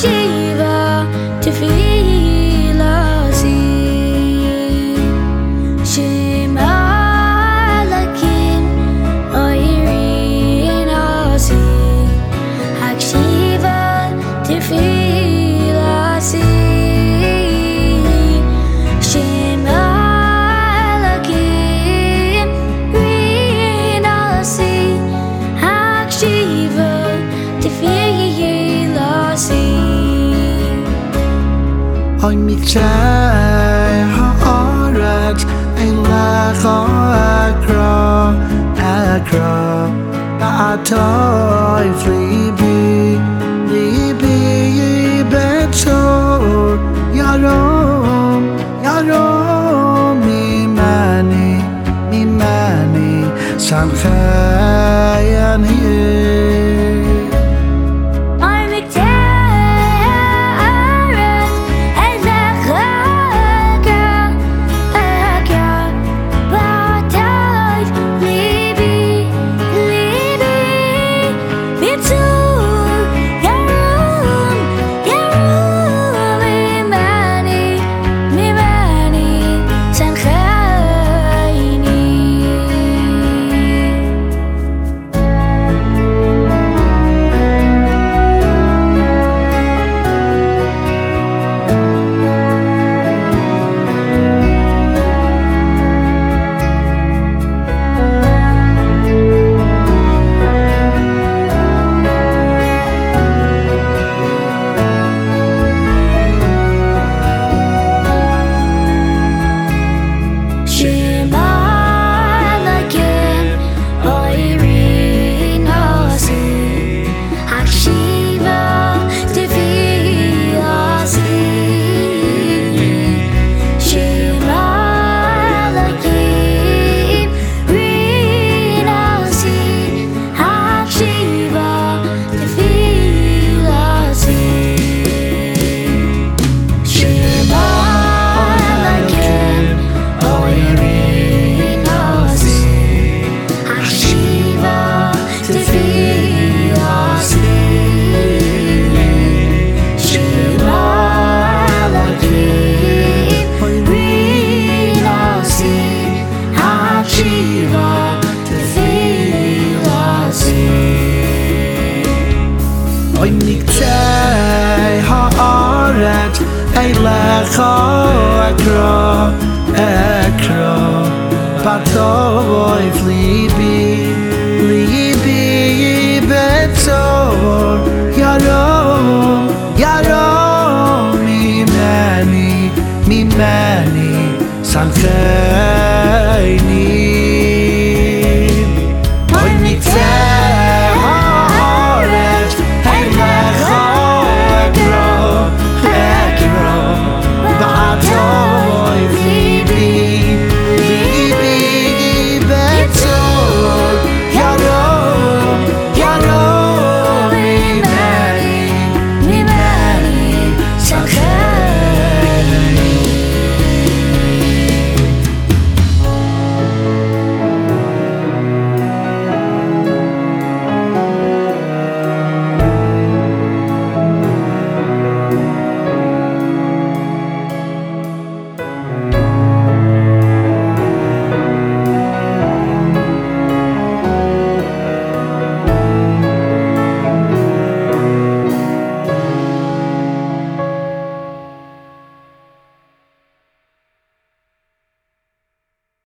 心 Oi mi trai ha orat Ein lach o acro Acro A atoi flibi Libi i betor Yarom Yarom Mi mani Mi mani I lack all I crawl, I ליבי But the ירום flippy, ממני But so,